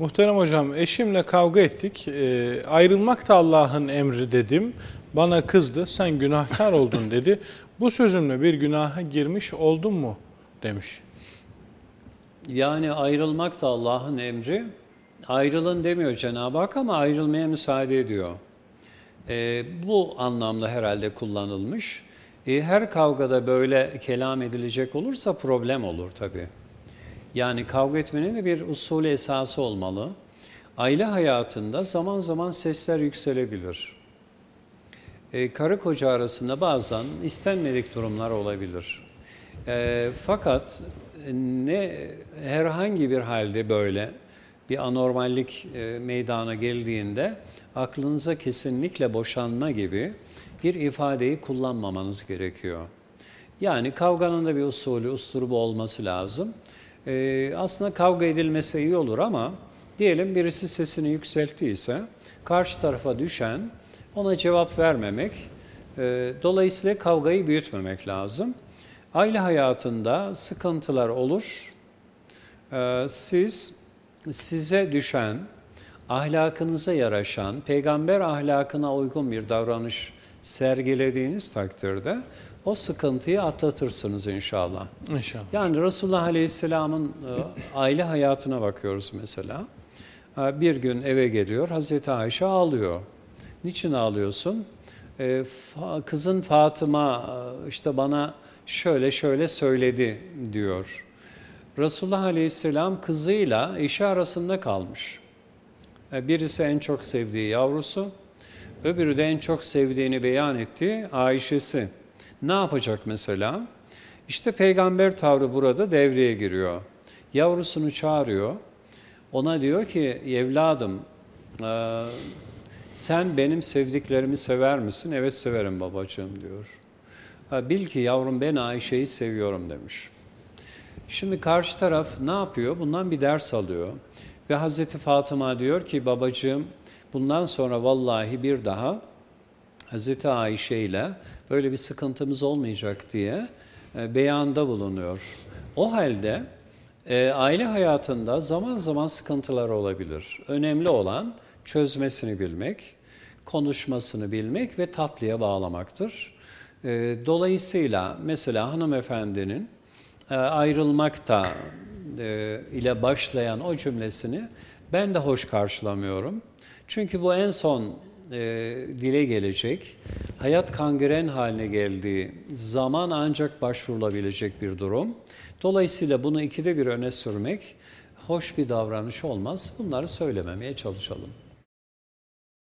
Muhterem hocam eşimle kavga ettik. Ee, ayrılmak da Allah'ın emri dedim. Bana kızdı. Sen günahkar oldun dedi. Bu sözümle bir günaha girmiş oldum mu demiş. Yani ayrılmak da Allah'ın emri. Ayrılın demiyor Cenab-ı Hak ama ayrılmaya müsaade ediyor. Ee, bu anlamda herhalde kullanılmış. Ee, her kavgada böyle kelam edilecek olursa problem olur tabii. Yani kavga etmenin de bir usulü esası olmalı. Aile hayatında zaman zaman sesler yükselebilir. Ee, karı koca arasında bazen istenmedik durumlar olabilir. Ee, fakat ne herhangi bir halde böyle bir anormallik e, meydana geldiğinde aklınıza kesinlikle boşanma gibi bir ifadeyi kullanmamanız gerekiyor. Yani kavganın da bir usulü, usturubu olması lazım. Ee, aslında kavga edilmese iyi olur ama diyelim birisi sesini yükselttiyse karşı tarafa düşen ona cevap vermemek, e, dolayısıyla kavgayı büyütmemek lazım. Aile hayatında sıkıntılar olur. Ee, siz size düşen, ahlakınıza yaraşan, peygamber ahlakına uygun bir davranış sergilediğiniz takdirde o sıkıntıyı atlatırsınız inşallah. İnşallah. Yani Resulullah Aleyhisselam'ın e, aile hayatına bakıyoruz mesela. E, Bir gün eve geliyor, Hazreti Ayşe ağlıyor. Niçin ağlıyorsun? E, Kızın Fatıma işte bana şöyle şöyle söyledi diyor. Resulullah Aleyhisselam kızıyla eşi arasında kalmış. Birisi en çok sevdiği yavrusu, öbürü de en çok sevdiğini beyan ettiği Ayşe'si. Ne yapacak mesela? İşte peygamber tavrı burada devreye giriyor. Yavrusunu çağırıyor. Ona diyor ki evladım e, sen benim sevdiklerimi sever misin? Evet severim babacığım diyor. "Ha, Bil ki yavrum ben Ayşe'yi seviyorum demiş. Şimdi karşı taraf ne yapıyor? Bundan bir ders alıyor. Ve Hazreti Fatıma diyor ki babacığım bundan sonra vallahi bir daha Hazreti Ayşe ile böyle bir sıkıntımız olmayacak diye e, beyanda bulunuyor. O halde e, aile hayatında zaman zaman sıkıntılar olabilir. Önemli olan çözmesini bilmek, konuşmasını bilmek ve tatlıya bağlamaktır. E, dolayısıyla mesela hanımefendinin ayrılmakta ile başlayan o cümlesini ben de hoş karşılamıyorum. Çünkü bu en son e, dile gelecek, hayat kangren haline geldiği zaman ancak başvurulabilecek bir durum. Dolayısıyla bunu ikide bir öne sürmek hoş bir davranış olmaz. Bunları söylememeye çalışalım.